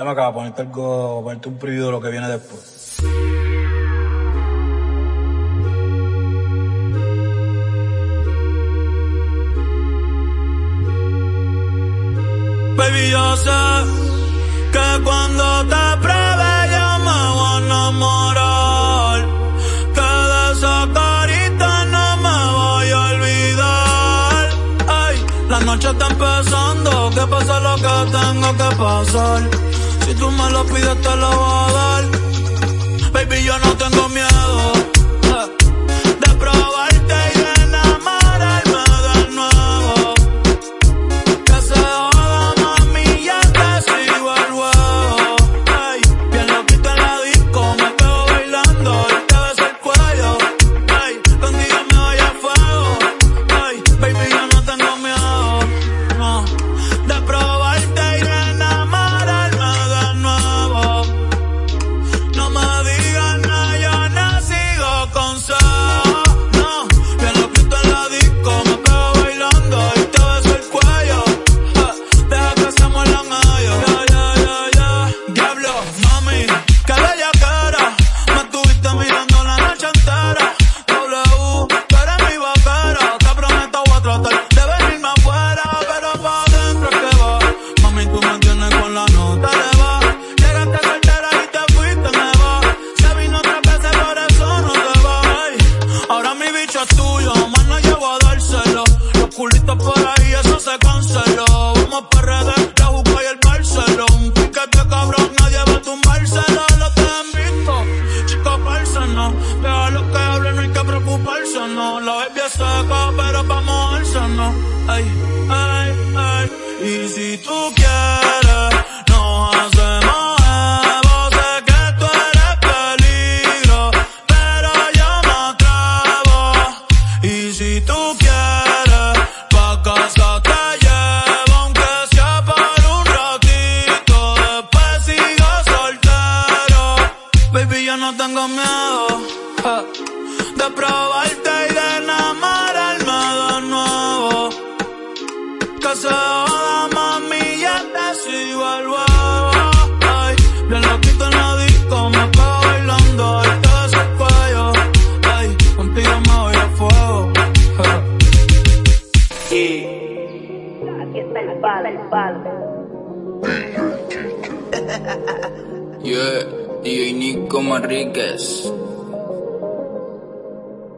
Dame acá, ponerte algo, ponerte un preview de lo que viene después. Baby, yo sé que cuando te pruebe yo me voy a enamorar. Que de esa carita no me voy a olvidar. Ay, la noche está empezando, que pasa lo que tengo que pasar. Si tú me lo pides te lo voy a dar. Bicho es tuyo, más no llevo a dárselo. Los culitos por ahí, eso se canceló. Vamos pa' redes, la juca y el Barceló. Un piquete cabrón, nadie va a tumbárselo. Lo que han visto, chicos, falsa no. Deja lo que hablen, no hay que preocuparse, no. La baby es seca, pero mojarse, no. Ay, ay, ay. Y si tú quieres, no tengo miedo ja, de probarte y de enamorarme de nuevo. Que se joda, mami, ya te sigo el huevo. Ay, bien loquito en la disco, me pego bailando y beso el cuello. Ay, contigo me voy a fuego. ja. Aquí está el palo, el palo. Yeah, DJ Nico Manríquez.